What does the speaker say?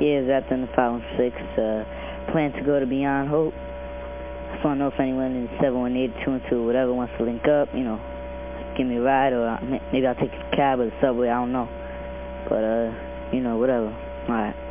Yeah, it's in the 516. Uh, plan to go to Beyond Hope. I just want to know if anyone in 718-212 whatever wants to link up, you know, give me a ride or maybe I'll take a cab or the subway, I don't know. But, uh, you know, whatever. All right.